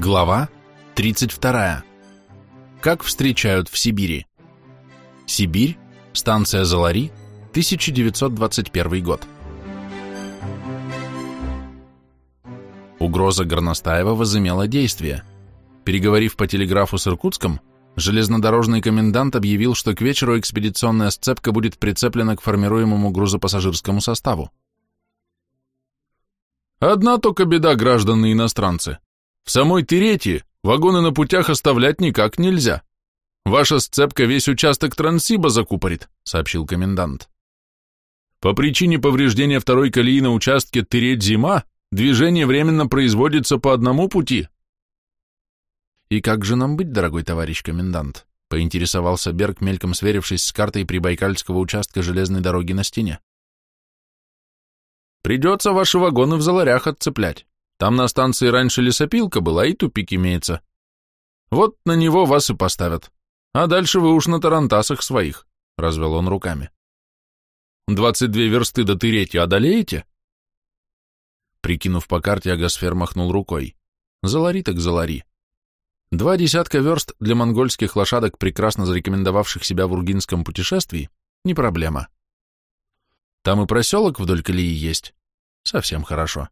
Глава 32. Как встречают в Сибири. Сибирь, станция Залари, 1921 год. Угроза Горностаева возымела действие. Переговорив по телеграфу с Иркутском, железнодорожный комендант объявил, что к вечеру экспедиционная сцепка будет прицеплена к формируемому грузопассажирскому составу. Одна только беда, граждане иностранцы. В самой Терети вагоны на путях оставлять никак нельзя. Ваша сцепка весь участок Транссиба закупорит, сообщил комендант. По причине повреждения второй колеи на участке Тереть-Зима движение временно производится по одному пути. И как же нам быть, дорогой товарищ комендант? Поинтересовался Берг, мельком сверившись с картой прибайкальского участка железной дороги на стене. Придется ваши вагоны в заларях отцеплять. Там на станции раньше лесопилка была, и тупик имеется. Вот на него вас и поставят. А дальше вы уж на тарантасах своих, — развел он руками. Двадцать две версты до Тырети одолеете? Прикинув по карте, Агасфер махнул рукой. Залари так залари. Два десятка верст для монгольских лошадок, прекрасно зарекомендовавших себя в ургинском путешествии, не проблема. Там и проселок вдоль колеи есть. Совсем хорошо.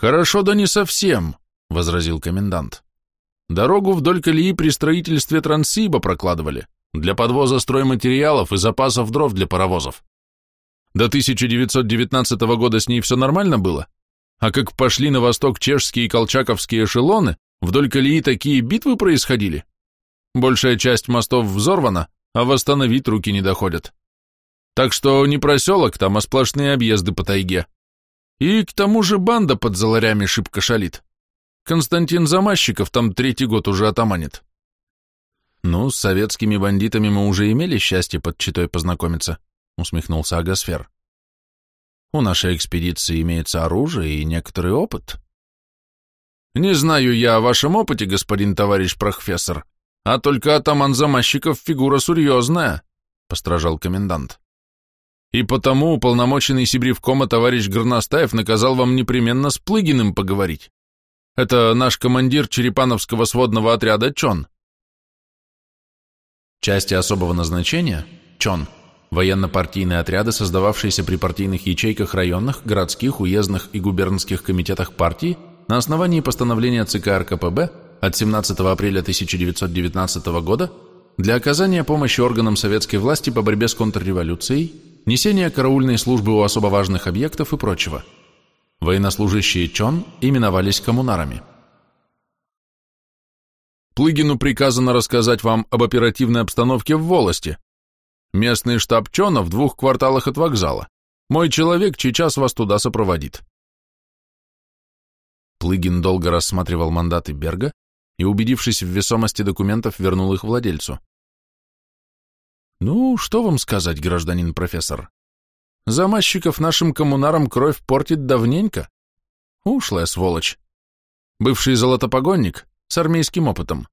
«Хорошо, да не совсем», — возразил комендант. «Дорогу вдоль колеи при строительстве Транссиба прокладывали, для подвоза стройматериалов и запасов дров для паровозов. До 1919 года с ней все нормально было, а как пошли на восток чешские и колчаковские эшелоны, вдоль колеи такие битвы происходили. Большая часть мостов взорвана, а восстановить руки не доходят. Так что не проселок там, а сплошные объезды по тайге. И к тому же банда под заларями шибко шалит. Константин Замащиков там третий год уже атаманит. Ну, с советскими бандитами мы уже имели счастье под Читой познакомиться, усмехнулся Агасфер. У нашей экспедиции имеется оружие и некоторый опыт. Не знаю я о вашем опыте, господин товарищ профессор, а только атаман Замащиков фигура серьезная, постражал комендант. И потому уполномоченный Сибривкома товарищ Горностаев наказал вам непременно с Плыгиным поговорить. Это наш командир Черепановского сводного отряда Чон. Части особого назначения, Чон, военно-партийные отряды, создававшиеся при партийных ячейках районных, городских, уездных и губернских комитетах партии на основании постановления ЦК РКПБ от 17 апреля 1919 года для оказания помощи органам советской власти по борьбе с контрреволюцией несение караульной службы у особо важных объектов и прочего. Военнослужащие ЧОН именовались коммунарами. Плыгину приказано рассказать вам об оперативной обстановке в Волости. Местный штаб ЧОНа в двух кварталах от вокзала. Мой человек сейчас вас туда сопроводит. Плыгин долго рассматривал мандаты Берга и, убедившись в весомости документов, вернул их владельцу. Ну, что вам сказать, гражданин профессор? Замащиков нашим коммунарам кровь портит давненько. Ушлая сволочь. Бывший золотопогонник с армейским опытом.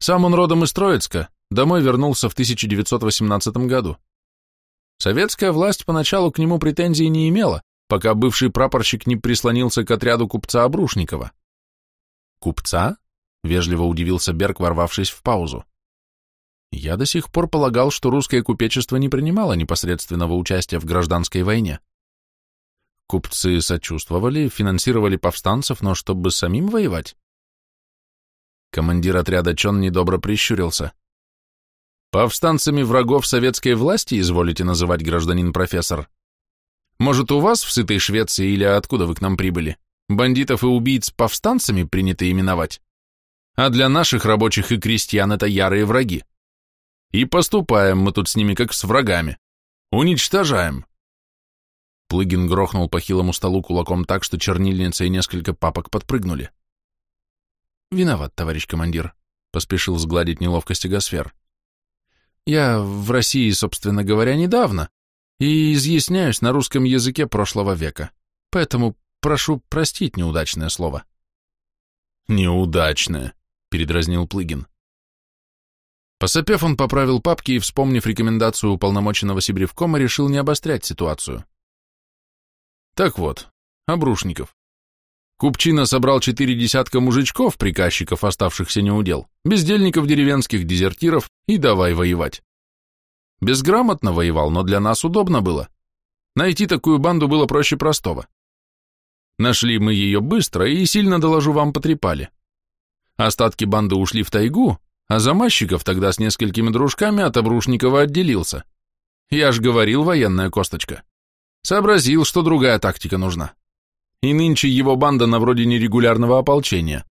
Сам он родом из Троицка, домой вернулся в 1918 году. Советская власть поначалу к нему претензий не имела, пока бывший прапорщик не прислонился к отряду купца Обрушникова. «Купца?» — вежливо удивился Берг, ворвавшись в паузу. Я до сих пор полагал, что русское купечество не принимало непосредственного участия в гражданской войне. Купцы сочувствовали, финансировали повстанцев, но чтобы самим воевать? Командир отряда Чон недобро прищурился. «Повстанцами врагов советской власти изволите называть, гражданин профессор? Может, у вас в сытой Швеции или откуда вы к нам прибыли? Бандитов и убийц повстанцами принято именовать? А для наших рабочих и крестьян это ярые враги. И поступаем мы тут с ними, как с врагами. Уничтожаем. Плыгин грохнул по хилому столу кулаком так, что чернильница и несколько папок подпрыгнули. «Виноват, товарищ командир», — поспешил сгладить неловкость Гасфер. «Я в России, собственно говоря, недавно и изъясняюсь на русском языке прошлого века, поэтому прошу простить неудачное слово». «Неудачное», — передразнил Плыгин. Посопев, он поправил папки и, вспомнив рекомендацию уполномоченного Сибревкома, решил не обострять ситуацию. Так вот, Обрушников. Купчина собрал четыре десятка мужичков, приказчиков, оставшихся неудел, бездельников деревенских, дезертиров, и давай воевать. Безграмотно воевал, но для нас удобно было. Найти такую банду было проще простого. Нашли мы ее быстро и, сильно доложу, вам потрепали. Остатки банды ушли в тайгу, а Замащиков тогда с несколькими дружками от Обрушникова отделился. Я ж говорил, военная косточка. Сообразил, что другая тактика нужна и нынче его банда на вроде нерегулярного ополчения.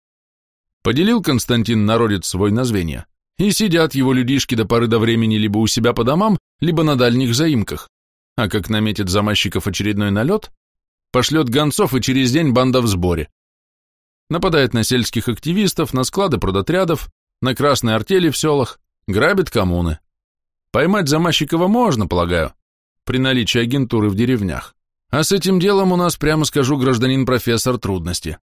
Поделил Константин народец свой на и сидят его людишки до поры до времени либо у себя по домам, либо на дальних заимках, а как наметит замащиков очередной налет, пошлет гонцов, и через день банда в сборе. Нападает на сельских активистов, на склады продотрядов, на красные артели в селах, грабит коммуны. Поймать Замащикова можно, полагаю, при наличии агентуры в деревнях. А с этим делом у нас, прямо скажу, гражданин профессор, трудности.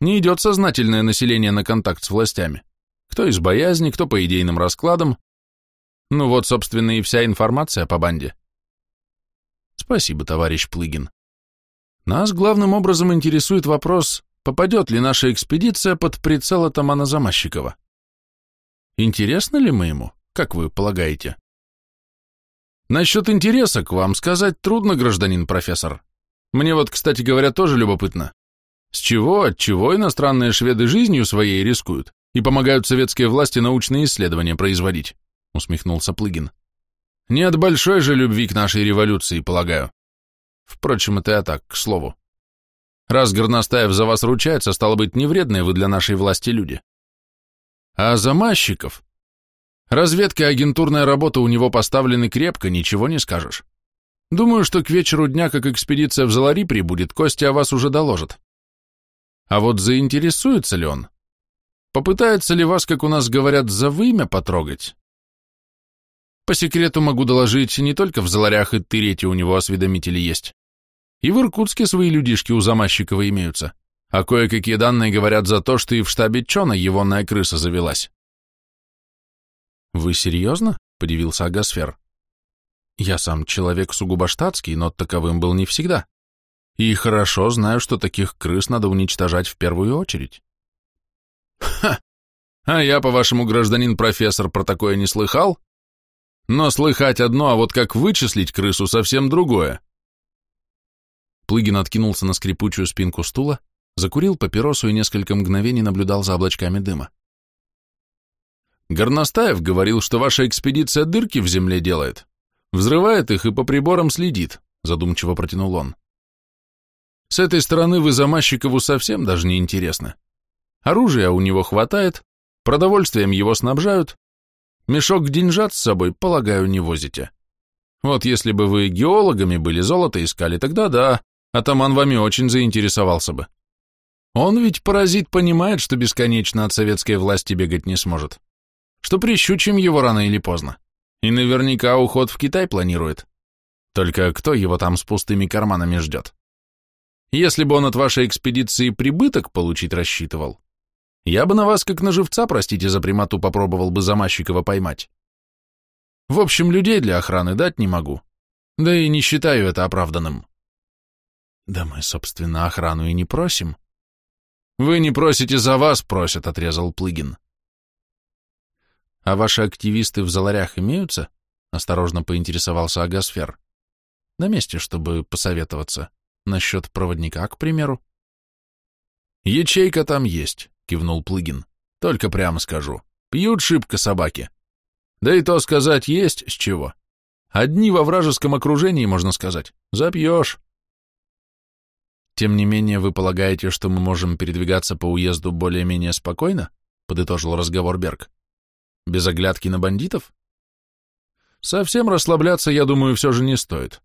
Не идет сознательное население на контакт с властями. Кто из боязни, кто по идейным раскладам. Ну вот, собственно, и вся информация по банде. Спасибо, товарищ Плыгин. Нас главным образом интересует вопрос, попадет ли наша экспедиция под прицел атамана Замащикова. Интересно ли мы ему, как вы полагаете? Насчет интереса к вам сказать трудно, гражданин профессор. Мне вот, кстати говоря, тоже любопытно. С чего, от чего иностранные шведы жизнью своей рискуют и помогают советской власти научные исследования производить? Усмехнулся Плыгин. Не от большой же любви к нашей революции, полагаю. Впрочем, это я так, к слову. Раз Горностаев за вас ручается, стало быть, невредные вы для нашей власти люди. А замащиков Разведка и агентурная работа у него поставлены крепко, ничего не скажешь. Думаю, что к вечеру дня, как экспедиция в Залари прибудет, Костя о вас уже доложит. А вот заинтересуется ли он? Попытается ли вас, как у нас говорят, за вымя потрогать? По секрету могу доложить, не только в Заларях и Тырете у него осведомители есть. И в Иркутске свои людишки у Замащикова имеются. А кое-какие данные говорят за то, что и в штабе Чона егонная крыса завелась. «Вы серьезно?» — подивился Агасфер. «Я сам человек сугубо штатский, но таковым был не всегда. И хорошо знаю, что таких крыс надо уничтожать в первую очередь». «Ха! А я, по-вашему, гражданин профессор, про такое не слыхал? Но слыхать одно, а вот как вычислить крысу совсем другое». Плыгин откинулся на скрипучую спинку стула, закурил папиросу и несколько мгновений наблюдал за облачками дыма. Горностаев говорил, что ваша экспедиция дырки в земле делает, взрывает их и по приборам следит, задумчиво протянул он. С этой стороны вы Замащикову совсем даже не интересны. Оружия у него хватает, продовольствием его снабжают, мешок деньжат с собой, полагаю, не возите. Вот если бы вы геологами были, золото искали, тогда да, атаман вами очень заинтересовался бы. Он ведь, паразит, понимает, что бесконечно от советской власти бегать не сможет что прищучим его рано или поздно. И наверняка уход в Китай планирует. Только кто его там с пустыми карманами ждет? Если бы он от вашей экспедиции прибыток получить рассчитывал, я бы на вас, как на живца, простите за примату, попробовал бы Замащикова поймать. В общем, людей для охраны дать не могу. Да и не считаю это оправданным. Да мы, собственно, охрану и не просим. Вы не просите, за вас просят, отрезал Плыгин. «А ваши активисты в заларях имеются?» — осторожно поинтересовался Агасфер. «На месте, чтобы посоветоваться. Насчет проводника, к примеру». «Ячейка там есть», — кивнул Плыгин. «Только прямо скажу. Пьют шибко собаки. Да и то сказать есть с чего. Одни во вражеском окружении, можно сказать. Запьешь». «Тем не менее, вы полагаете, что мы можем передвигаться по уезду более-менее спокойно?» — подытожил разговор Берг. Без оглядки на бандитов? Совсем расслабляться, я думаю, все же не стоит.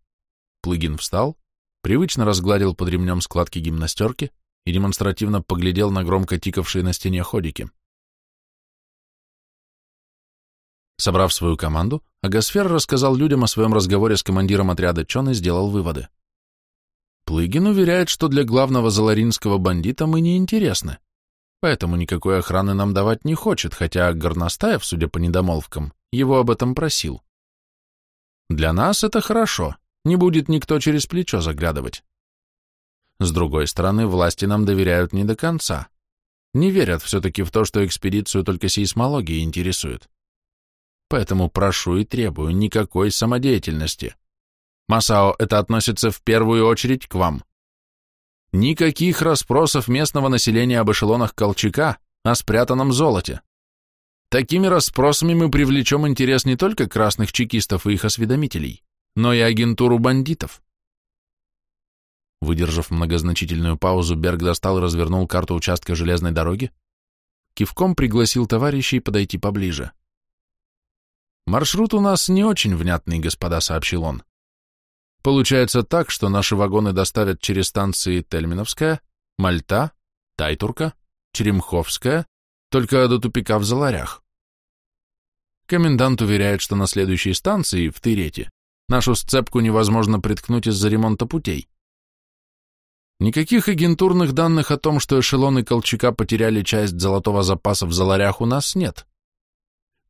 Плыгин встал, привычно разгладил под ремнем складки гимнастерки и демонстративно поглядел на громко тикавшие на стене ходики. Собрав свою команду, Агасфер рассказал людям о своем разговоре с командиром отряда Чон и сделал выводы. Плыгин уверяет, что для главного заларинского бандита мы не интересны поэтому никакой охраны нам давать не хочет, хотя Горностаев, судя по недомолвкам, его об этом просил. Для нас это хорошо, не будет никто через плечо заглядывать. С другой стороны, власти нам доверяют не до конца. Не верят все-таки в то, что экспедицию только сейсмология интересует. Поэтому прошу и требую никакой самодеятельности. Масао, это относится в первую очередь к вам. Никаких расспросов местного населения об эшелонах Колчака, о спрятанном золоте. Такими расспросами мы привлечем интерес не только красных чекистов и их осведомителей, но и агентуру бандитов. Выдержав многозначительную паузу, Берг достал и развернул карту участка железной дороги, кивком пригласил товарищей подойти поближе. «Маршрут у нас не очень внятный, господа», — сообщил он. «Получается так, что наши вагоны доставят через станции Тельминовская, Мальта, Тайтурка, Черемховская, только до тупика в Заларях. Комендант уверяет, что на следующей станции, в Тырете, нашу сцепку невозможно приткнуть из-за ремонта путей. Никаких агентурных данных о том, что эшелоны Колчака потеряли часть золотого запаса в Заларях, у нас нет.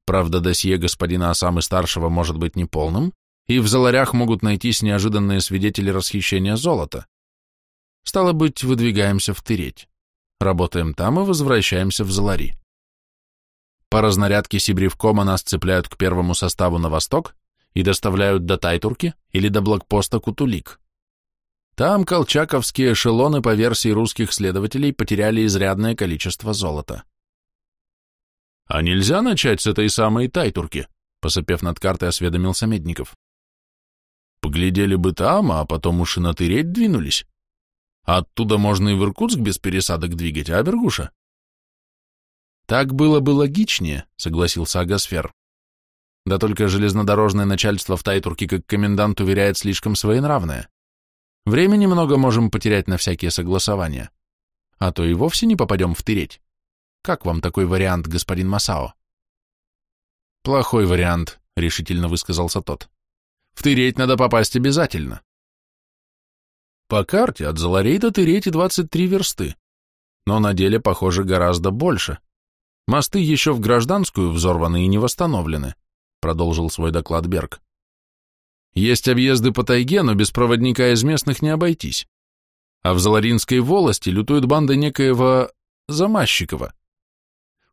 Правда, досье господина Осамы-старшего может быть неполным, и в Заларях могут найтись неожиданные свидетели расхищения золота. Стало быть, выдвигаемся в Тыреть. Работаем там и возвращаемся в Залари. По разнарядке Сибривкома нас цепляют к первому составу на восток и доставляют до Тайтурки или до блокпоста Кутулик. Там колчаковские эшелоны, по версии русских следователей, потеряли изрядное количество золота. «А нельзя начать с этой самой Тайтурки?» — посопев над картой, осведомился Медников. «Поглядели бы там, а потом уж и на двинулись. Оттуда можно и в Иркутск без пересадок двигать, а, Бергуша?» «Так было бы логичнее», — согласился Агасфер. «Да только железнодорожное начальство в Тайтурке, как комендант уверяет, слишком своенравное. Времени много можем потерять на всякие согласования. А то и вовсе не попадем в тыреть. Как вам такой вариант, господин Масао? Плохой вариант, решительно высказался тот. В тыреть надо попасть обязательно. По карте от Заларей до Тырети 23 версты, но на деле, похоже, гораздо больше. Мосты еще в гражданскую взорваны и не восстановлены, продолжил свой доклад Берг. Есть объезды по тайге, но без проводника из местных не обойтись. А в Заларинской волости лютует банда некоего Замащикова.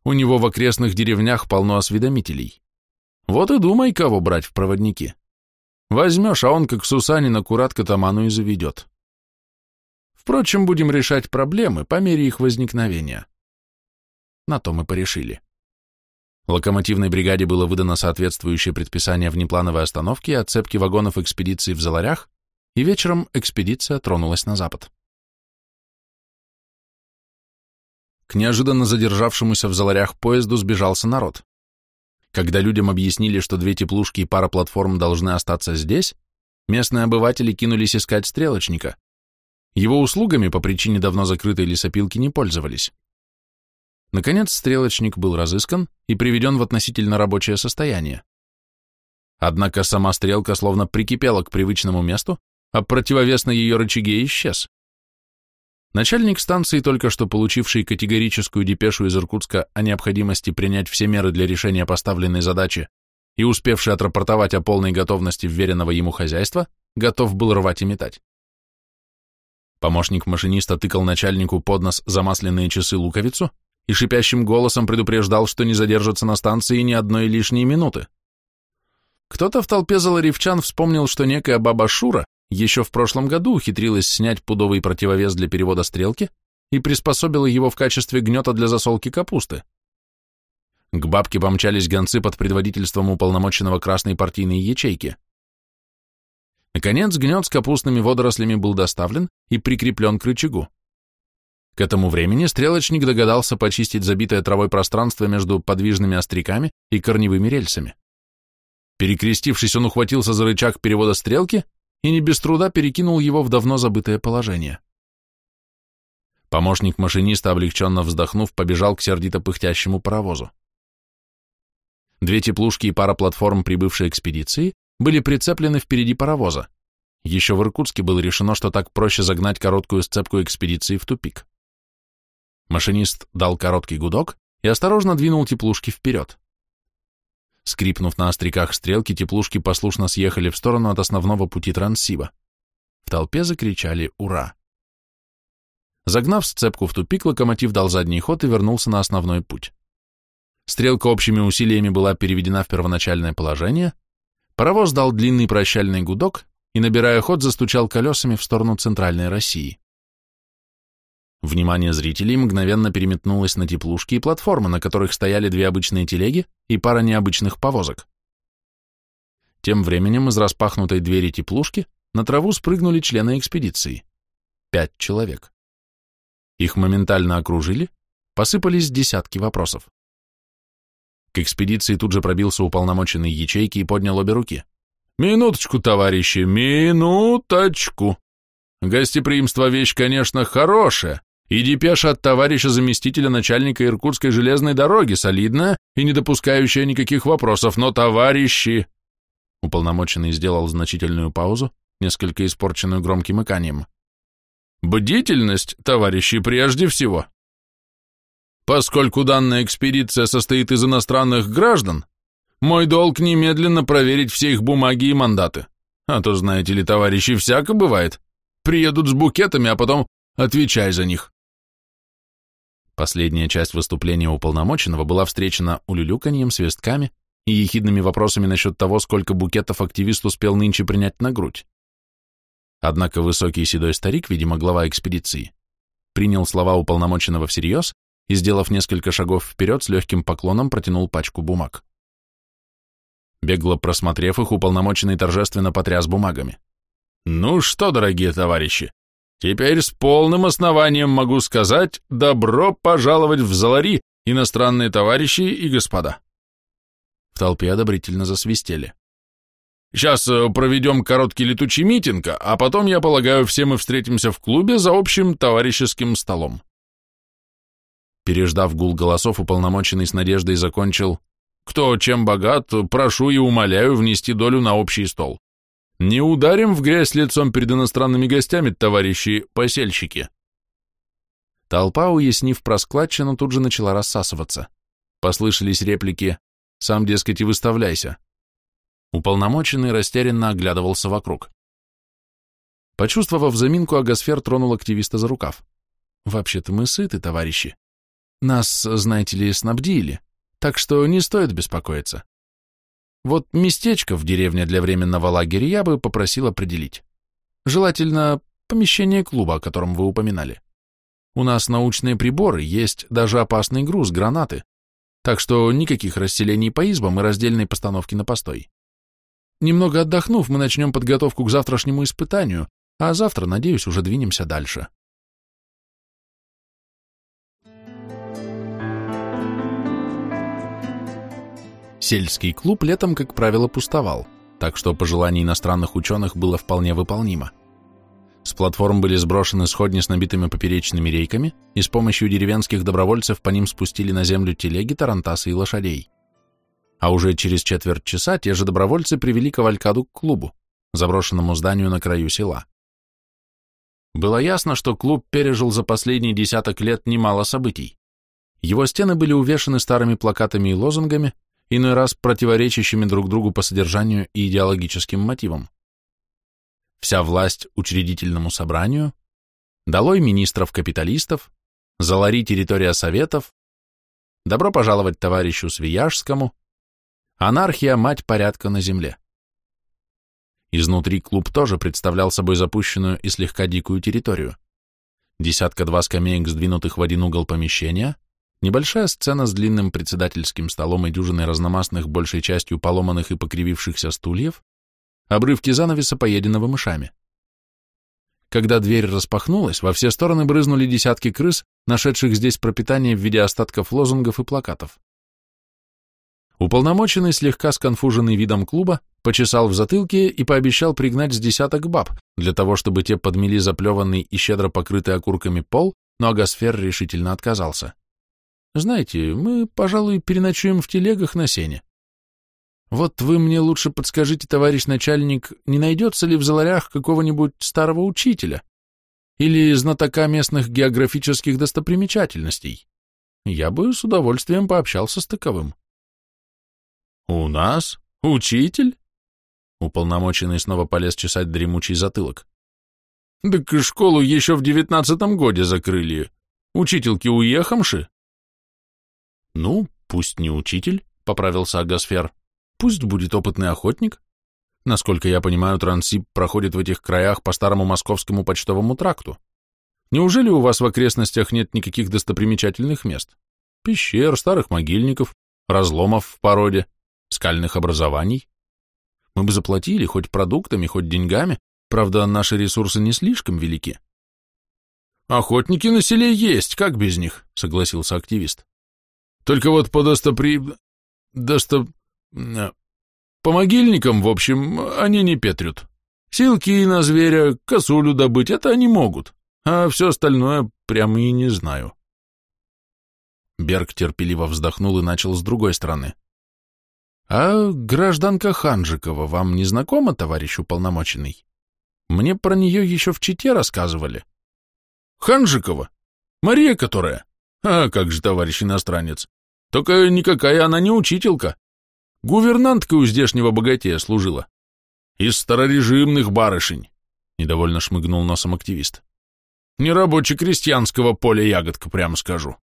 У него в окрестных деревнях полно осведомителей. Вот и думай, кого брать в проводники. Возьмешь, а он как Сусанин аккурат катаману и заведет. Впрочем, будем решать проблемы по мере их возникновения. На то мы порешили. Локомотивной бригаде было выдано соответствующее предписание внеплановой остановки и отцепки вагонов экспедиции в Заларях, и вечером экспедиция тронулась на запад. К неожиданно задержавшемуся в Заларях поезду сбежался народ. Когда людям объяснили, что две теплушки и пара платформ должны остаться здесь, местные обыватели кинулись искать стрелочника. Его услугами по причине давно закрытой лесопилки не пользовались. Наконец, стрелочник был разыскан и приведен в относительно рабочее состояние. Однако сама стрелка словно прикипела к привычному месту, а противовес на ее рычаге исчез. Начальник станции, только что получивший категорическую депешу из Иркутска о необходимости принять все меры для решения поставленной задачи и успевший отрапортовать о полной готовности вверенного ему хозяйства, готов был рвать и метать. Помощник машиниста тыкал начальнику под нос замасленные часы луковицу, и шипящим голосом предупреждал, что не задержится на станции ни одной лишней минуты. Кто-то в толпе заларивчан вспомнил, что некая баба Шура еще в прошлом году ухитрилась снять пудовый противовес для перевода стрелки и приспособила его в качестве гнета для засолки капусты. К бабке помчались гонцы под предводительством уполномоченного красной партийной ячейки. Наконец, гнет с капустными водорослями был доставлен и прикреплен к рычагу. К этому времени стрелочник догадался почистить забитое травой пространство между подвижными остряками и корневыми рельсами. Перекрестившись, он ухватился за рычаг перевода стрелки и не без труда перекинул его в давно забытое положение. Помощник машиниста, облегченно вздохнув, побежал к сердито пыхтящему паровозу. Две теплушки и пара платформ прибывшей экспедиции были прицеплены впереди паровоза. Еще в Иркутске было решено, что так проще загнать короткую сцепку экспедиции в тупик. Машинист дал короткий гудок и осторожно двинул теплушки вперед. Скрипнув на остряках стрелки, теплушки послушно съехали в сторону от основного пути Транссиба. В толпе закричали «Ура!». Загнав сцепку в тупик, локомотив дал задний ход и вернулся на основной путь. Стрелка общими усилиями была переведена в первоначальное положение, паровоз дал длинный прощальный гудок и, набирая ход, застучал колесами в сторону центральной России. Внимание зрителей мгновенно переметнулось на теплушки и платформы, на которых стояли две обычные телеги и пара необычных повозок. Тем временем из распахнутой двери теплушки на траву спрыгнули члены экспедиции. Пять человек. Их моментально окружили, посыпались десятки вопросов. К экспедиции тут же пробился уполномоченный ячейки и поднял обе руки. «Минуточку, товарищи, минуточку! Гостеприимство вещь, конечно, хорошая, и депеша от товарища заместителя начальника Иркутской железной дороги солидная и не допускающая никаких вопросов, но товарищи...» Уполномоченный сделал значительную паузу, несколько испорченную громким иканием. «Бдительность, товарищи, прежде всего. Поскольку данная экспедиция состоит из иностранных граждан, мой долг немедленно проверить все их бумаги и мандаты. А то, знаете ли, товарищи, всяко бывает. Приедут с букетами, а потом отвечай за них. Последняя часть выступления уполномоченного была встречена улюлюканьем, свистками и ехидными вопросами насчет того, сколько букетов активист успел нынче принять на грудь. Однако высокий седой старик, видимо, глава экспедиции, принял слова уполномоченного всерьез и, сделав несколько шагов вперед, с легким поклоном протянул пачку бумаг. Бегло просмотрев их, уполномоченный торжественно потряс бумагами. «Ну что, дорогие товарищи, Теперь с полным основанием могу сказать «добро пожаловать в Залари, иностранные товарищи и господа». В толпе одобрительно засвистели. Сейчас э, проведем короткий летучий митинг, а потом, я полагаю, все мы встретимся в клубе за общим товарищеским столом. Переждав гул голосов, уполномоченный с надеждой закончил «Кто чем богат, прошу и умоляю внести долю на общий стол. Не ударим в грязь лицом перед иностранными гостями, товарищи посельщики. Толпа, уяснив про складчину, тут же начала рассасываться. Послышались реплики «Сам, дескать, и выставляйся». Уполномоченный растерянно оглядывался вокруг. Почувствовав заминку, Агасфер тронул активиста за рукав. «Вообще-то мы сыты, товарищи. Нас, знаете ли, снабдили, так что не стоит беспокоиться. Вот местечко в деревне для временного лагеря я бы попросил определить. Желательно помещение клуба, о котором вы упоминали. У нас научные приборы, есть даже опасный груз, гранаты. Так что никаких расселений по избам и раздельной постановки на постой. Немного отдохнув, мы начнем подготовку к завтрашнему испытанию, а завтра, надеюсь, уже двинемся дальше. Сельский клуб летом, как правило, пустовал, так что пожелание иностранных ученых было вполне выполнимо. С платформ были сброшены сходни с набитыми поперечными рейками, и с помощью деревенских добровольцев по ним спустили на землю телеги, тарантасы и лошадей. А уже через четверть часа те же добровольцы привели кавалькаду к клубу, заброшенному зданию на краю села. Было ясно, что клуб пережил за последние десяток лет немало событий. Его стены были увешаны старыми плакатами и лозунгами, иной раз противоречащими друг другу по содержанию и идеологическим мотивам. Вся власть учредительному собранию, долой министров-капиталистов, залари территория советов, добро пожаловать товарищу Свияжскому, анархия – мать порядка на земле. Изнутри клуб тоже представлял собой запущенную и слегка дикую территорию. Десятка-два скамеек, сдвинутых в один угол помещения, Небольшая сцена с длинным председательским столом и дюжиной разномастных, большей частью поломанных и покривившихся стульев, обрывки занавеса, поеденного мышами. Когда дверь распахнулась, во все стороны брызнули десятки крыс, нашедших здесь пропитание в виде остатков лозунгов и плакатов. Уполномоченный, слегка сконфуженный видом клуба, почесал в затылке и пообещал пригнать с десяток баб, для того, чтобы те подмели заплеванный и щедро покрытый окурками пол, но Агасфер решительно отказался. Знаете, мы, пожалуй, переночуем в телегах на сене. Вот вы мне лучше подскажите, товарищ начальник, не найдется ли в Заларях какого-нибудь старого учителя или знатока местных географических достопримечательностей? Я бы с удовольствием пообщался с таковым. У нас? Учитель? Уполномоченный снова полез чесать дремучий затылок. Так школу еще в девятнадцатом годе закрыли. Учительки уехамши? Ну, пусть не учитель, поправился Агасфер. Пусть будет опытный охотник. Насколько я понимаю, Трансип проходит в этих краях по старому московскому почтовому тракту. Неужели у вас в окрестностях нет никаких достопримечательных мест? Пещер, старых могильников, разломов в породе, скальных образований? Мы бы заплатили хоть продуктами, хоть деньгами, правда, наши ресурсы не слишком велики. Охотники на селе есть, как без них, согласился активист. Только вот по достопри... досто... по могильникам, в общем, они не петрют. Силки на зверя, косулю добыть, это они могут, а все остальное прямо и не знаю. Берг терпеливо вздохнул и начал с другой стороны. «А гражданка Ханжикова вам не знакома, товарищ уполномоченный? Мне про нее еще в Чите рассказывали». «Ханжикова? Мария которая? А как же, товарищ иностранец? Только никакая она не учителька. Гувернантка у здешнего богатея служила. Из старорежимных барышень», — недовольно шмыгнул носом активист. «Не рабоче-крестьянского поля ягодка, прямо скажу».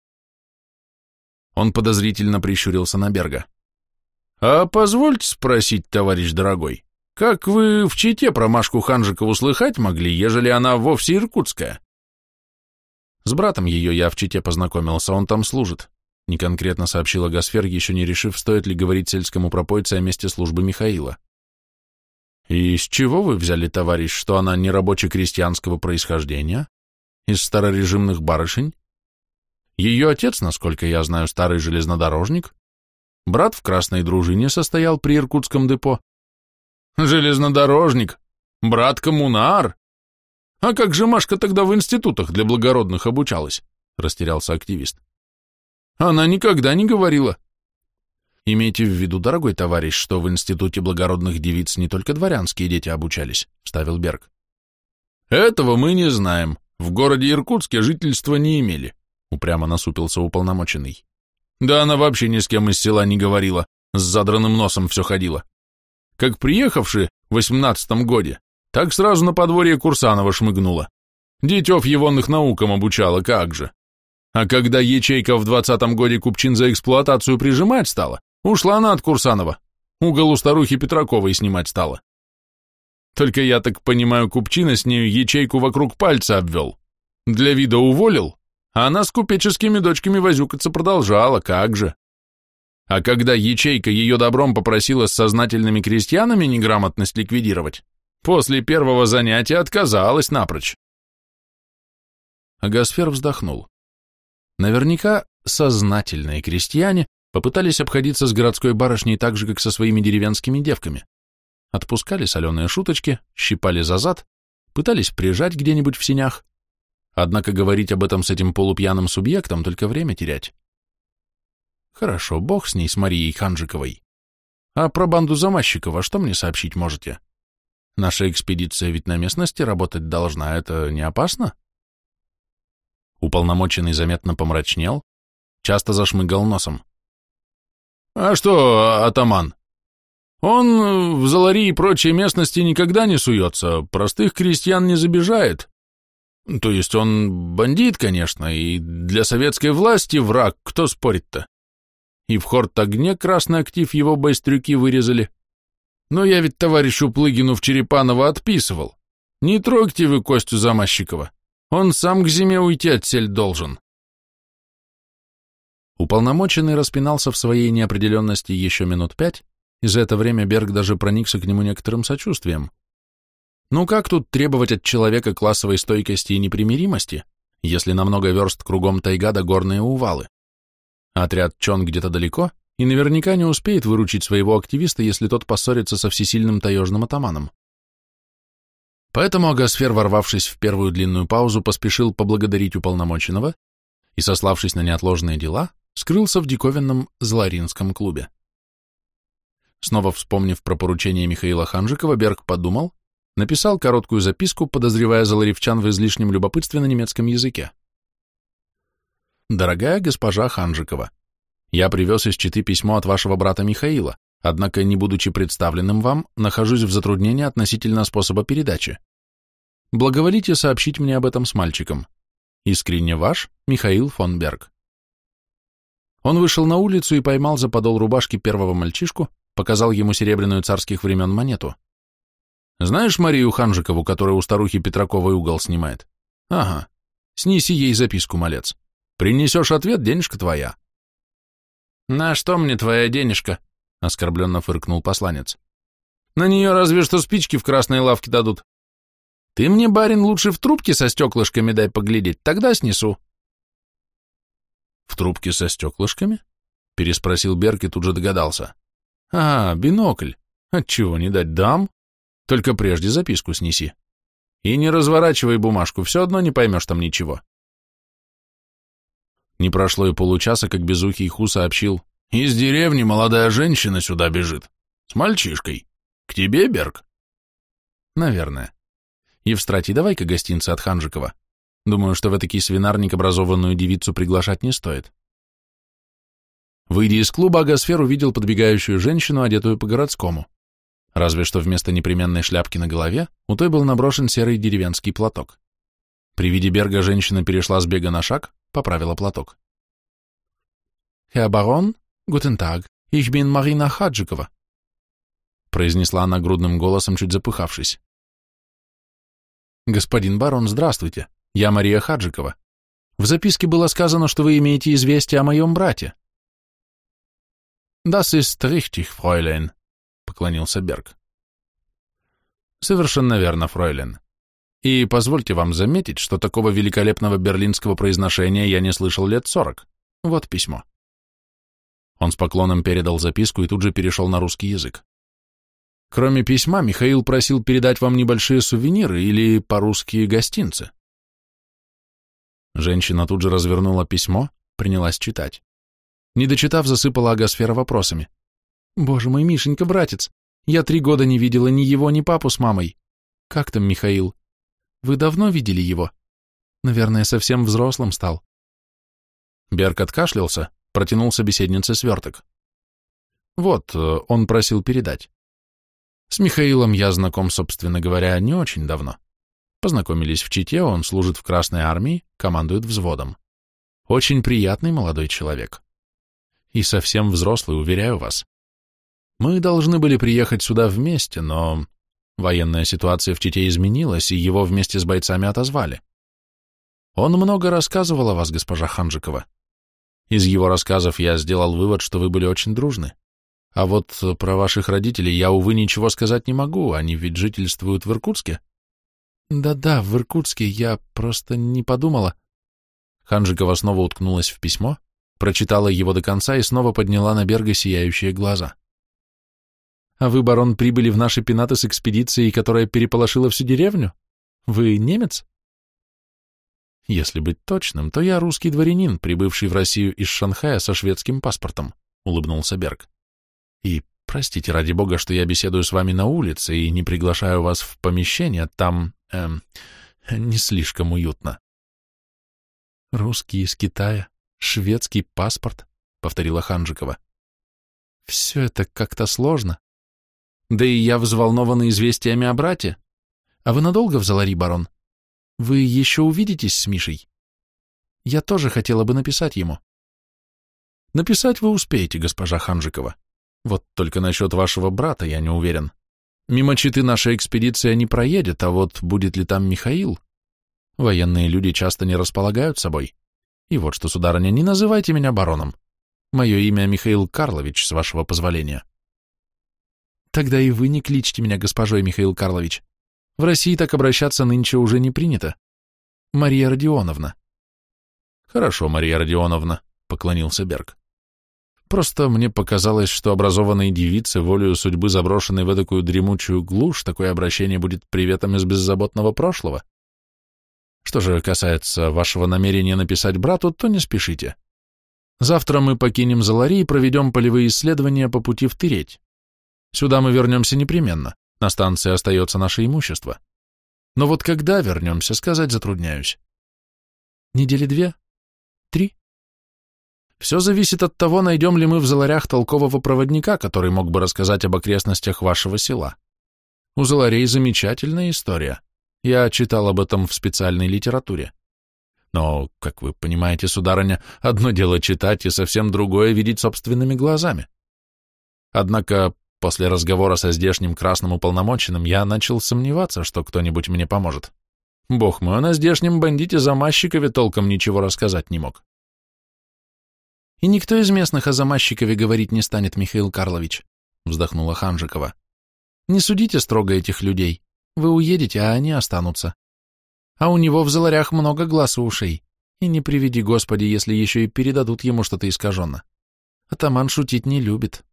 Он подозрительно прищурился на Берга. «А позвольте спросить, товарищ дорогой, как вы в Чите про Машку Ханжикову слыхать могли, ежели она вовсе иркутская?» «С братом ее я в Чите познакомился, он там служит», — неконкретно сообщила Гасфер, еще не решив, стоит ли говорить сельскому пропойце о месте службы Михаила. «И с чего вы взяли, товарищ, что она не рабоче-крестьянского происхождения? Из старорежимных барышень? Ее отец, насколько я знаю, старый железнодорожник, Брат в красной дружине состоял при Иркутском депо. Железнодорожник? Брат коммунар? А как же Машка тогда в институтах для благородных обучалась? Растерялся активист. Она никогда не говорила. Имейте в виду, дорогой товарищ, что в институте благородных девиц не только дворянские дети обучались, вставил Берг. Этого мы не знаем. В городе Иркутске жительства не имели, упрямо насупился уполномоченный. Да она вообще ни с кем из села не говорила, с задранным носом все ходила. Как приехавши в восемнадцатом годе, так сразу на подворье Курсанова шмыгнула. Детев егонных наукам обучала, как же. А когда ячейка в двадцатом годе Купчин за эксплуатацию прижимать стала, ушла она от Курсанова, угол у старухи Петраковой снимать стала. Только я так понимаю, Купчина с нею ячейку вокруг пальца обвел. Для вида уволил, а она с купеческими дочками возюкаться продолжала, как же. А когда ячейка ее добром попросила с сознательными крестьянами неграмотность ликвидировать, после первого занятия отказалась напрочь. Агасфер вздохнул. Наверняка сознательные крестьяне попытались обходиться с городской барышней так же, как со своими деревенскими девками. Отпускали соленые шуточки, щипали за зад, пытались прижать где-нибудь в синях, Однако говорить об этом с этим полупьяным субъектом только время терять. Хорошо, бог с ней, с Марией Ханжиковой. А про банду Замащикова что мне сообщить можете? Наша экспедиция ведь на местности работать должна, это не опасно? Уполномоченный заметно помрачнел, часто зашмыгал носом. А что, атаман? Он в Залари и прочей местности никогда не суется, простых крестьян не забежает. То есть он бандит, конечно, и для советской власти враг, кто спорит-то? И в хорт-огне красный актив его байстрюки вырезали. Но я ведь товарищу Плыгину в Черепаново отписывал. Не трогайте вы Костю Замащикова. Он сам к зиме уйти от сель должен. Уполномоченный распинался в своей неопределенности еще минут пять, и за это время Берг даже проникся к нему некоторым сочувствием. Ну как тут требовать от человека классовой стойкости и непримиримости, если на много верст кругом тайга да горные увалы? Отряд Чон где-то далеко и наверняка не успеет выручить своего активиста, если тот поссорится со всесильным таежным атаманом. Поэтому Агасфер, ворвавшись в первую длинную паузу, поспешил поблагодарить уполномоченного и, сославшись на неотложные дела, скрылся в диковинном Зларинском клубе. Снова вспомнив про поручение Михаила Ханжикова, Берг подумал, написал короткую записку, подозревая Заларевчан в излишнем любопытстве на немецком языке. «Дорогая госпожа Ханжикова, я привез из Читы письмо от вашего брата Михаила, однако, не будучи представленным вам, нахожусь в затруднении относительно способа передачи. Благоволите сообщить мне об этом с мальчиком. Искренне ваш, Михаил фон Берг. Он вышел на улицу и поймал за подол рубашки первого мальчишку, показал ему серебряную царских времен монету. Знаешь Марию Ханжикову, которая у старухи Петраковой угол снимает? Ага. Снеси ей записку, малец. Принесешь ответ, денежка твоя. На что мне твоя денежка? Оскорбленно фыркнул посланец. На нее разве что спички в красной лавке дадут. Ты мне, барин, лучше в трубке со стеклышками дай поглядеть, тогда снесу. В трубке со стеклышками? Переспросил Берг и тут же догадался. А, бинокль. Отчего не дать дам? Только прежде записку снеси. И не разворачивай бумажку, все одно не поймешь там ничего. Не прошло и получаса, как безухий Ху сообщил. Из деревни молодая женщина сюда бежит. С мальчишкой. К тебе, Берг? Наверное. Евстратий, давай-ка гостинцы от Ханжикова. Думаю, что в этакий свинарник образованную девицу приглашать не стоит. Выйдя из клуба, Агасфер увидел подбегающую женщину, одетую по-городскому. Разве что вместо непременной шляпки на голове у той был наброшен серый деревенский платок. При виде Берга женщина перешла с бега на шаг, поправила платок. «Herr барон, guten Tag, ich bin Марина Хаджикова», произнесла она грудным голосом, чуть запыхавшись. «Господин барон, здравствуйте, я Мария Хаджикова. В записке было сказано, что вы имеете известие о моем брате». «Das ist richtig, Fräulein», поклонился Берг. Совершенно верно, фройлен. И позвольте вам заметить, что такого великолепного берлинского произношения я не слышал лет сорок. Вот письмо. Он с поклоном передал записку и тут же перешел на русский язык. Кроме письма, Михаил просил передать вам небольшие сувениры или по-русски гостинцы. Женщина тут же развернула письмо, принялась читать. Не дочитав, засыпала Агасфера вопросами. Боже мой, Мишенька, братец, я три года не видела ни его, ни папу с мамой. Как там Михаил? Вы давно видели его? Наверное, совсем взрослым стал. Берг откашлялся, протянул собеседнице сверток. Вот, э, он просил передать. С Михаилом я знаком, собственно говоря, не очень давно. Познакомились в Чите, он служит в Красной армии, командует взводом. Очень приятный молодой человек. И совсем взрослый, уверяю вас. Мы должны были приехать сюда вместе, но военная ситуация в Чите изменилась, и его вместе с бойцами отозвали. Он много рассказывал о вас, госпожа Ханжикова. Из его рассказов я сделал вывод, что вы были очень дружны. А вот про ваших родителей я, увы, ничего сказать не могу, они ведь жительствуют в Иркутске. Да-да, в Иркутске, я просто не подумала. Ханжикова снова уткнулась в письмо, прочитала его до конца и снова подняла на Берга сияющие глаза. А вы, барон, прибыли в наши пенаты с экспедицией, которая переполошила всю деревню? Вы немец? Если быть точным, то я русский дворянин, прибывший в Россию из Шанхая со шведским паспортом, улыбнулся Берг. И простите ради бога, что я беседую с вами на улице и не приглашаю вас в помещение, там, эм, не слишком уютно. Русский из Китая, шведский паспорт, повторила Ханжикова. Все это как-то сложно. Да и я взволнована известиями о брате. А вы надолго в Залари, барон? Вы еще увидитесь с Мишей? Я тоже хотела бы написать ему. Написать вы успеете, госпожа Ханжикова. Вот только насчет вашего брата я не уверен. Мимо Читы наша экспедиция не проедет, а вот будет ли там Михаил? Военные люди часто не располагают собой. И вот что, сударыня, не называйте меня бароном. Мое имя Михаил Карлович, с вашего позволения. Тогда и вы не кличьте меня госпожой, Михаил Карлович. В России так обращаться нынче уже не принято. Мария Родионовна. Хорошо, Мария Родионовна, поклонился Берг. Просто мне показалось, что образованной девице, волею судьбы заброшенной в такую дремучую глушь, такое обращение будет приветом из беззаботного прошлого. Что же касается вашего намерения написать брату, то не спешите. Завтра мы покинем Залари и проведем полевые исследования по пути в Тыреть. Сюда мы вернемся непременно, на станции остается наше имущество. Но вот когда вернемся, сказать затрудняюсь. Недели две? Три? Все зависит от того, найдем ли мы в Заларях толкового проводника, который мог бы рассказать об окрестностях вашего села. У Заларей замечательная история. Я читал об этом в специальной литературе. Но, как вы понимаете, сударыня, одно дело читать и совсем другое видеть собственными глазами. Однако после разговора со здешним красным уполномоченным я начал сомневаться, что кто-нибудь мне поможет. Бог мой, он о здешнем бандите-замащикове толком ничего рассказать не мог. И никто из местных о замащикове говорить не станет, Михаил Карлович, вздохнула Ханжикова. Не судите строго этих людей. Вы уедете, а они останутся. А у него в заларях много глаз и ушей. И не приведи, Господи, если еще и передадут ему что-то искаженно. Атаман шутить не любит.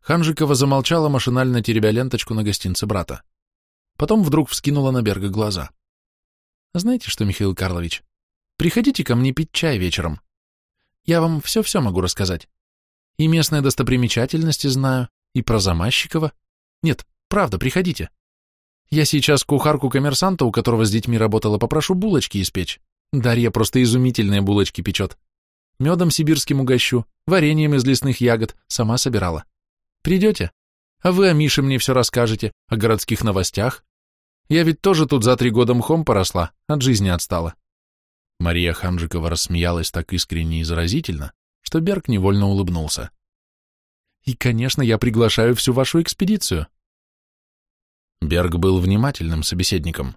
Ханжикова замолчала, машинально теребя ленточку на гостинце брата. Потом вдруг вскинула на Берга глаза. «Знаете что, Михаил Карлович, приходите ко мне пить чай вечером. Я вам все-все могу рассказать. И местные достопримечательности знаю, и про Замащикова. Нет, правда, приходите. Я сейчас кухарку-коммерсанта, у которого с детьми работала, попрошу булочки испечь. Дарья просто изумительные булочки печет. Медом сибирским угощу, вареньем из лесных ягод, сама собирала. Придете? А вы о Мише мне все расскажете, о городских новостях, я ведь тоже тут за три года мхом поросла, от жизни отстала. Мария Ханжикова рассмеялась так искренне и заразительно, что Берг невольно улыбнулся. И, конечно, я приглашаю всю вашу экспедицию. Берг был внимательным собеседником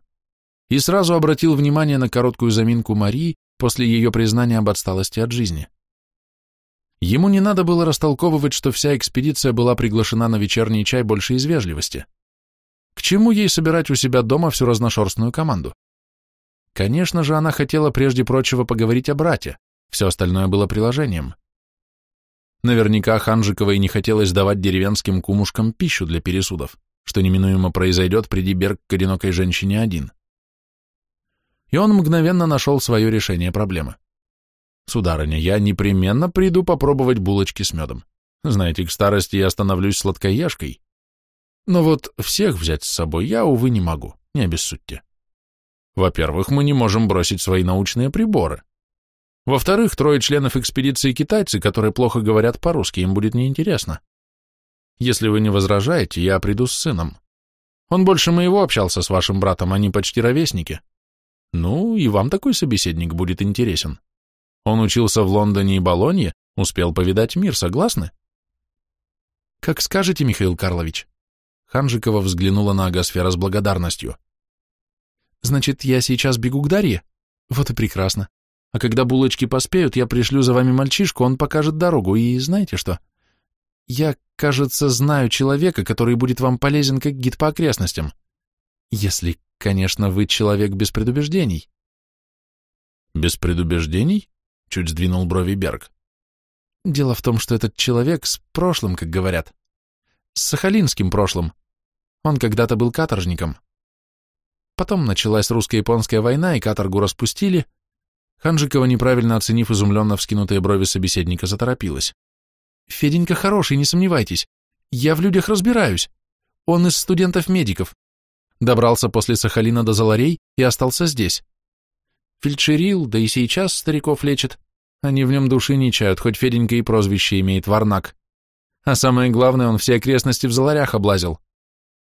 и сразу обратил внимание на короткую заминку Марии после ее признания об отсталости от жизни. Ему не надо было растолковывать, что вся экспедиция была приглашена на вечерний чай больше из вежливости. К чему ей собирать у себя дома всю разношерстную команду? Конечно же, она хотела прежде прочего поговорить о брате, все остальное было приложением. Наверняка Ханжиковой не хотелось давать деревенским кумушкам пищу для пересудов, что неминуемо произойдет, приди Берг к одинокой женщине один. И он мгновенно нашел свое решение проблемы. «Сударыня, я непременно приду попробовать булочки с медом. Знаете, к старости я становлюсь сладкоежкой, но вот всех взять с собой я, увы, не могу, не обессудьте. Во-первых, мы не можем бросить свои научные приборы. Во-вторых, трое членов экспедиции китайцы, которые плохо говорят по-русски, им будет неинтересно. Если вы не возражаете, я приду с сыном. Он больше моего общался с вашим братом, они почти ровесники. Ну, и вам такой собеседник будет интересен. Он учился в Лондоне и Болонье, успел повидать мир, согласны? Как скажете, Михаил Карлович. Ханжикова взглянула на Агасфера с благодарностью. «Значит, я сейчас бегу к Дарье? Вот и прекрасно. А когда булочки поспеют, я пришлю за вами мальчишку, он покажет дорогу, и знаете что? Я, кажется, знаю человека, который будет вам полезен как гид по окрестностям. Если, конечно, вы человек без предубеждений». «Без предубеждений?» — чуть сдвинул брови Берг. «Дело в том, что этот человек с прошлым, как говорят. С сахалинским прошлым. Он когда-то был каторжником. Потом началась русско-японская война, и каторгу распустили. Ханжикова, неправильно оценив изумленно вскинутые брови собеседника, заторопилась. «Феденька хороший, не сомневайтесь. Я в людях разбираюсь. Он из студентов-медиков. Добрался после Сахалина до Заларей и остался здесь. Фельдшерил, да и сейчас стариков лечит. Они в нем души не чают, хоть Феденька и прозвище имеет Варнак. А самое главное, он все окрестности в Заларях облазил.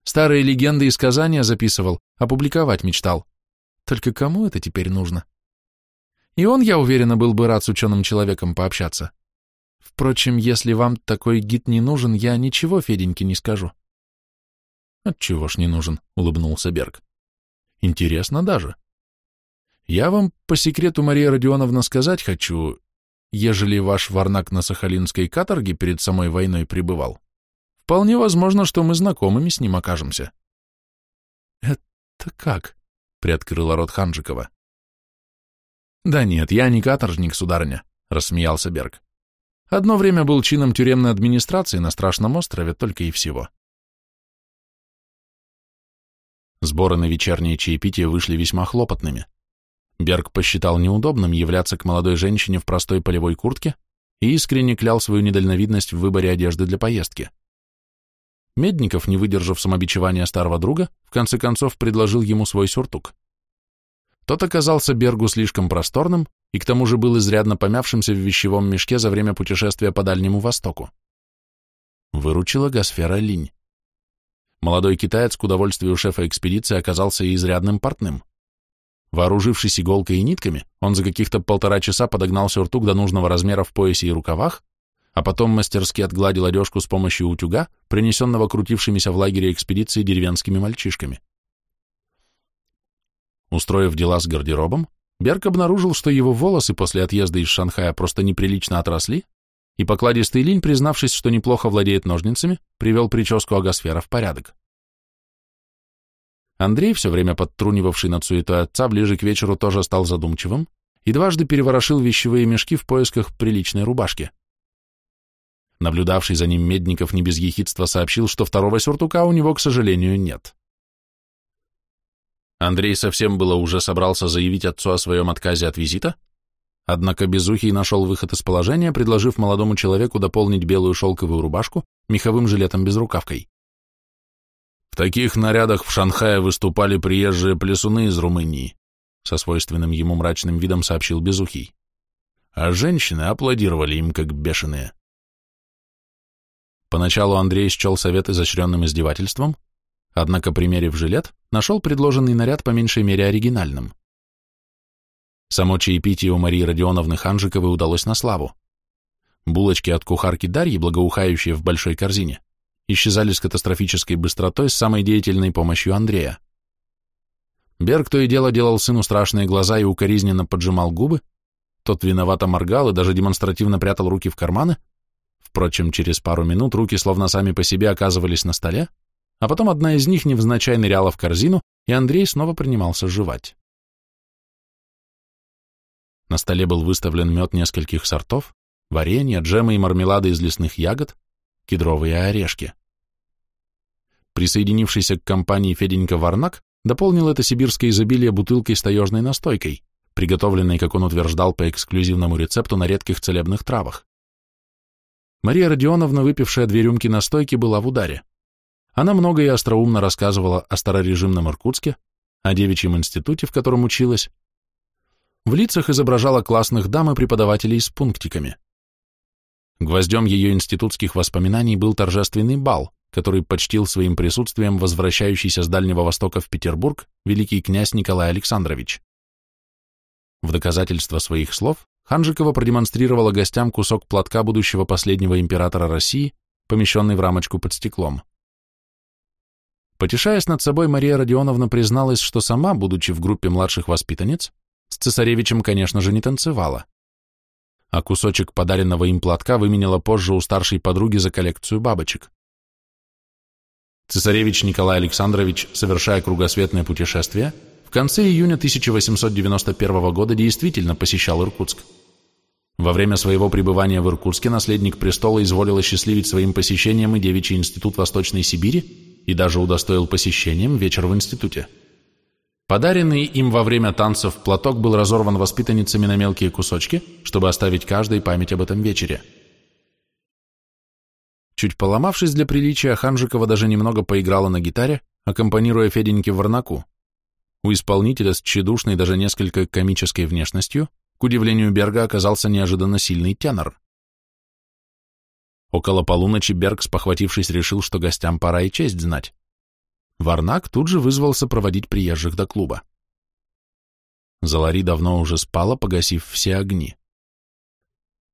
Старые легенды и сказания записывал, опубликовать мечтал. Только кому это теперь нужно? И он, я уверена, был бы рад с ученым человеком пообщаться. Впрочем, если вам такой гид не нужен, я ничего Феденьке не скажу. Отчего ж не нужен, улыбнулся Берг. Интересно даже. Я вам по секрету, Мария Родионовна, сказать хочу, ежели ваш варнак на Сахалинской каторге перед самой войной пребывал, Вполне возможно, что мы знакомыми с ним окажемся. Это как? Приоткрыла рот Ханжикова. Да нет, я не каторжник, сударыня, рассмеялся Берг. Одно время был чином тюремной администрации на Страшном острове, только и всего. Сборы на вечернее чаепитие вышли весьма хлопотными. Берг посчитал неудобным являться к молодой женщине в простой полевой куртке и искренне клял свою недальновидность в выборе одежды для поездки. Медников, не выдержав самобичевания старого друга, в конце концов предложил ему свой сюртук. Тот оказался Бергу слишком просторным и к тому же был изрядно помявшимся в вещевом мешке за время путешествия по Дальнему Востоку. Выручила Гасфера Линь. молодой китаец к удовольствию шефа экспедиции оказался изрядным портным. Вооружившись иголкой и нитками, он за каких-то полтора часа подогнал сюртук до нужного размера в поясе и рукавах, а потом мастерски отгладил одежку с помощью утюга, принесенного крутившимися в лагере экспедиции деревенскими мальчишками. Устроив дела с гардеробом, Берг обнаружил, что его волосы после отъезда из Шанхая просто неприлично отросли, и покладистый линь, признавшись, что неплохо владеет ножницами, привел прическу Агосфера в порядок. Андрей, все время подтрунивавший над суетой отца, ближе к вечеру тоже стал задумчивым и дважды переворошил вещевые мешки в поисках приличной рубашки. Наблюдавший за ним Медников не без ехидства сообщил, что второго сюртука у него, к сожалению, нет. Андрей совсем было уже собрался заявить отцу о своем отказе от визита, однако Безухий нашел выход из положения, предложив молодому человеку дополнить белую шелковую рубашку меховым жилетом-безрукавкой. В таких нарядах в Шанхае выступали приезжие плесуны из Румынии, со свойственным ему мрачным видом сообщил Безухий. А женщины аплодировали им как бешеные. Поначалу Андрей счел совет изощренным издевательством, однако, примерив жилет, нашел предложенный наряд по меньшей мере оригинальным. Само чаепитие у Марии Родионовны Ханжиковой удалось на славу. Булочки от кухарки Дарьи, благоухающие в большой корзине, исчезали с катастрофической быстротой с самой деятельной помощью Андрея. Берг то и дело делал сыну страшные глаза и укоризненно поджимал губы, тот виновато моргал и даже демонстративно прятал руки в карманы, впрочем, через пару минут руки словно сами по себе оказывались на столе, а потом одна из них невзначай ныряла в корзину, и Андрей снова принимался жевать. На столе был выставлен мед нескольких сортов, варенье, джемы и мармелады из лесных ягод, кедровые орешки. Присоединившийся к компании Феденька Варнак дополнил это сибирское изобилие бутылкой с таежной настойкой, приготовленной, как он утверждал, по эксклюзивному рецепту на редких целебных травах. Мария Родионовна, выпившая две рюмки настойки, была в ударе. Она много и остроумно рассказывала о старорежимном Иркутске, о девичьем институте, в котором училась. В лицах изображала классных дам и преподавателей с пунктиками. Гвоздем ее институтских воспоминаний был торжественный бал, который почтил своим присутствием возвращающийся с Дальнего Востока в Петербург великий князь Николай Александрович. В доказательство своих слов Ханжикова продемонстрировала гостям кусок платка будущего последнего императора России, помещенный в рамочку под стеклом. Потешаясь над собой, Мария Родионовна призналась, что сама, будучи в группе младших воспитанниц, с цесаревичем, конечно же, не танцевала. А кусочек подаренного им платка выменила позже у старшей подруги за коллекцию бабочек. Цесаревич Николай Александрович, совершая кругосветное путешествие, конце июня 1891 года действительно посещал Иркутск. Во время своего пребывания в Иркутске наследник престола изволил осчастливить своим посещением и Девичий институт Восточной Сибири и даже удостоил посещением вечер в институте. Подаренный им во время танцев платок был разорван воспитанницами на мелкие кусочки, чтобы оставить каждой память об этом вечере. Чуть поломавшись для приличия, Ханжикова даже немного поиграла на гитаре, аккомпанируя Феденьке Варнаку. У исполнителя с тщедушной, даже несколько комической внешностью, к удивлению Берга, оказался неожиданно сильный тенор. Около полуночи Берг, спохватившись, решил, что гостям пора и честь знать. Варнак тут же вызвался проводить приезжих до клуба. Залари давно уже спала, погасив все огни.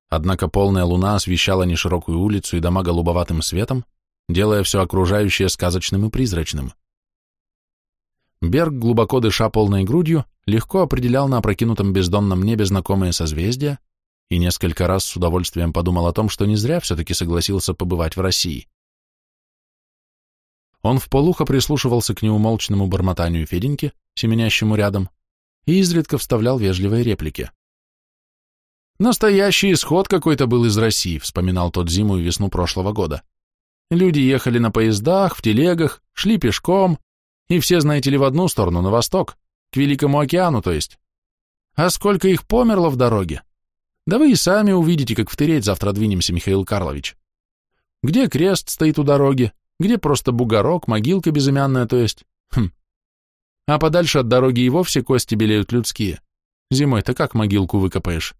Однако полная луна освещала неширокую улицу и дома голубоватым светом, делая все окружающее сказочным и призрачным. Берг, глубоко дыша полной грудью, легко определял на опрокинутом бездонном небе знакомые созвездия, и несколько раз с удовольствием подумал о том, что не зря все-таки согласился побывать в России. Он вполуха прислушивался к неумолчному бормотанию Феденьки, семенящему рядом, и изредка вставлял вежливые реплики. «Настоящий исход какой-то был из России», — вспоминал тот зиму и весну прошлого года. «Люди ехали на поездах, в телегах, шли пешком, и все, знаете ли, в одну сторону, на восток, к Великому океану, то есть. А сколько их померло в дороге? Да вы и сами увидите, как втыреть завтра двинемся, Михаил Карлович. Где крест стоит у дороги, где просто бугорок, могилка безымянная, то есть. Хм. А подальше от дороги и вовсе кости белеют людские. Зимой-то как могилку выкопаешь?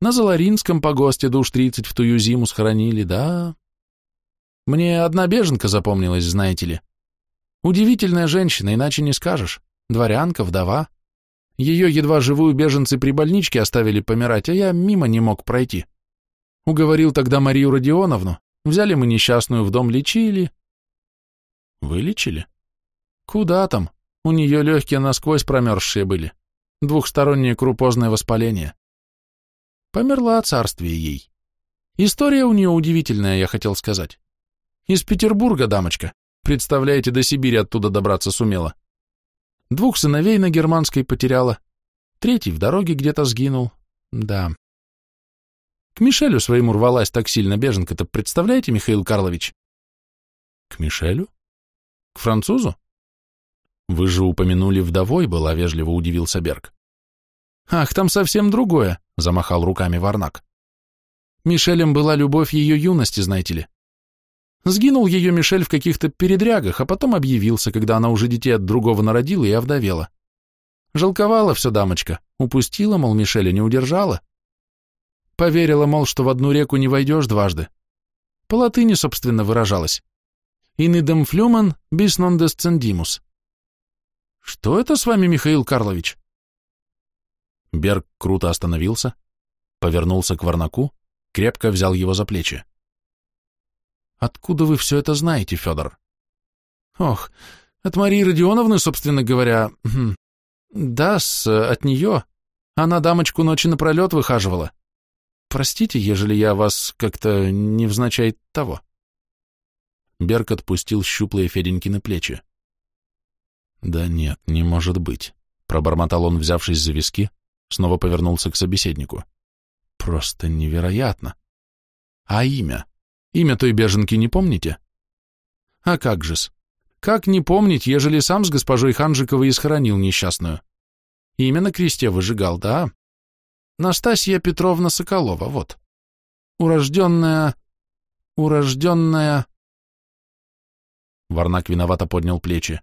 На Заларинском погосте душ тридцать в тую зиму схоронили, да? Мне одна беженка запомнилась, знаете ли, Удивительная женщина, иначе не скажешь. Дворянка, вдова. Ее едва живую беженцы при больничке оставили помирать, а я мимо не мог пройти. Уговорил тогда Марию Родионовну. Взяли мы несчастную в дом, лечили. Вылечили? Куда там? У нее легкие насквозь промерзшие были. Двухстороннее крупозное воспаление. Померла царствие ей. История у нее удивительная, я хотел сказать. Из Петербурга, дамочка. Представляете, до Сибири оттуда добраться сумела. Двух сыновей на германской потеряла. Третий в дороге где-то сгинул. Да. К Мишелю своему рвалась так сильно беженка-то, представляете, Михаил Карлович? К Мишелю? К французу? Вы же упомянули вдовой была, вежливо удивился Берг. Ах, там совсем другое, замахал руками Варнак. Мишелем была любовь ее юности, знаете ли. Сгинул ее Мишель в каких-то передрягах, а потом объявился, когда она уже детей от другого народила и овдовела. Жалковала все дамочка, упустила, мол, Мишеля не удержала. Поверила, мол, что в одну реку не войдешь дважды. По латыни, собственно, выражалась. «Инидем флюман bis non descendimus». «Что это с вами, Михаил Карлович?» Берг круто остановился, повернулся к Варнаку, крепко взял его за плечи. «Откуда вы все это знаете, Федор?» «Ох, от Марии Родионовны, собственно говоря. Хм, да, с, от нее. Она дамочку ночи напролет выхаживала. Простите, ежели я вас как-то невзначай того». Берг отпустил щуплые Феденькины плечи. «Да нет, не может быть», — пробормотал он, взявшись за виски, снова повернулся к собеседнику. «Просто невероятно! А имя? Имя той беженки не помните?» «А как же-с? Как не помнить, ежели сам с госпожой Ханжиковой исхоронил несчастную? Имя на кресте выжигал, да? Настасья Петровна Соколова, вот. Урожденная... Урожденная... Варнак виновато поднял плечи.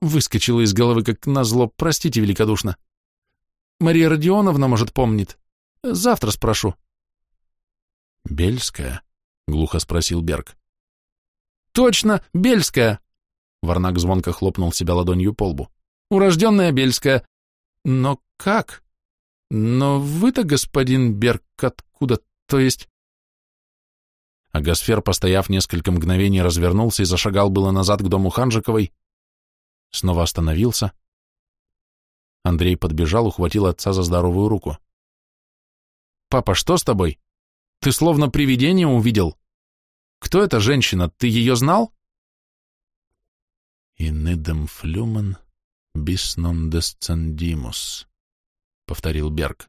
Выскочила из головы, как назло, простите великодушно. Мария Родионовна, может, помнит. Завтра спрошу. Бельская? Глухо спросил Берг. Точно, Бельская! Варнак звонко хлопнул себя ладонью по лбу. Урожденная Бельская. Но как? Но вы-то, господин Берг, откуда, то есть... Агасфер, постояв несколько мгновений, развернулся и зашагал было назад к дому Ханжиковой, снова остановился. Андрей подбежал, ухватил отца за здоровую руку. «Папа, что с тобой? Ты словно привидение увидел. Кто эта женщина? Ты ее знал?» «Инедем флюмен bis non descendimus», — повторил Берг.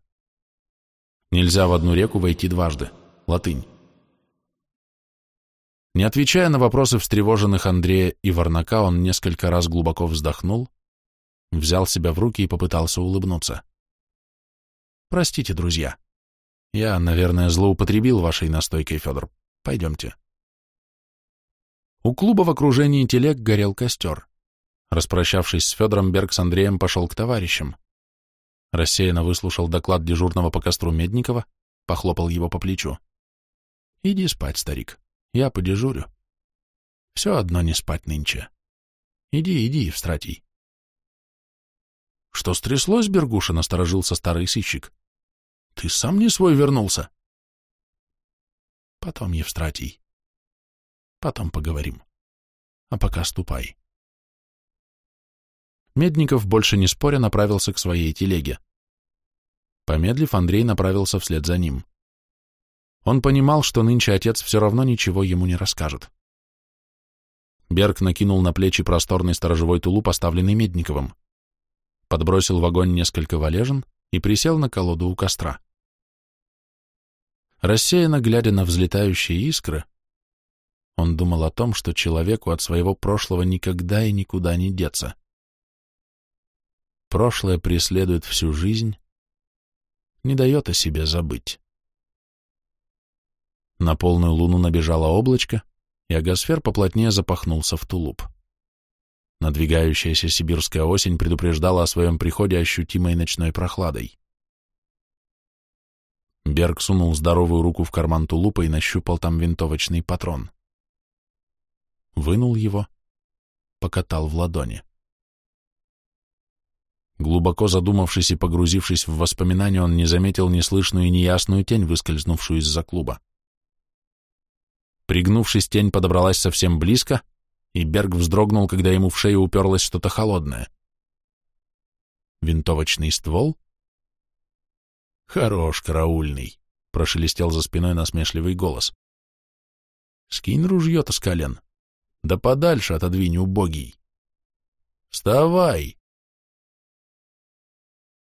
«Нельзя в одну реку войти дважды. Латынь». Не отвечая на вопросы встревоженных Андрея и Варнака, он несколько раз глубоко вздохнул, взял себя в руки и попытался улыбнуться. «Простите, друзья. Я, наверное, злоупотребил вашей настойкой, Федор. Пойдемте». У клуба в окружении телег горел костер. Распрощавшись с Федором, Берг с Андреем пошел к товарищам. Рассеянно выслушал доклад дежурного по костру Медникова, похлопал его по плечу. «Иди спать, старик». Я подежурю. Все одно не спать нынче. Иди, иди, Евстратий. Что стряслось, Бергуша, насторожился старый сыщик. Ты сам не свой вернулся. Потом, Евстратий. Потом поговорим. А пока ступай. Медников, больше не споря, направился к своей телеге. Помедлив, Андрей направился вслед за ним. Он понимал, что нынче отец все равно ничего ему не расскажет. Берг накинул на плечи просторный сторожевой тулуп, поставленный Медниковым, подбросил в огонь несколько валежин и присел на колоду у костра. Рассеянно глядя на взлетающие искры, он думал о том, что человеку от своего прошлого никогда и никуда не деться. Прошлое преследует всю жизнь, не дает о себе забыть. На полную луну набежало облачко, и агосфер поплотнее запахнулся в тулуп. Надвигающаяся сибирская осень предупреждала о своем приходе ощутимой ночной прохладой. Берг сунул здоровую руку в карман тулупа и нащупал там винтовочный патрон. Вынул его, покатал в ладони. Глубоко задумавшись и погрузившись в воспоминания, он не заметил неслышную и неясную тень, выскользнувшую из-за клуба. Пригнувшись, тень подобралась совсем близко, и Берг вздрогнул, когда ему в шею уперлось что-то холодное. Винтовочный ствол? Хорош, караульный, прошелестел за спиной насмешливый голос. Скинь ружье-то с колен. Да подальше отодвинь, убогий. Вставай!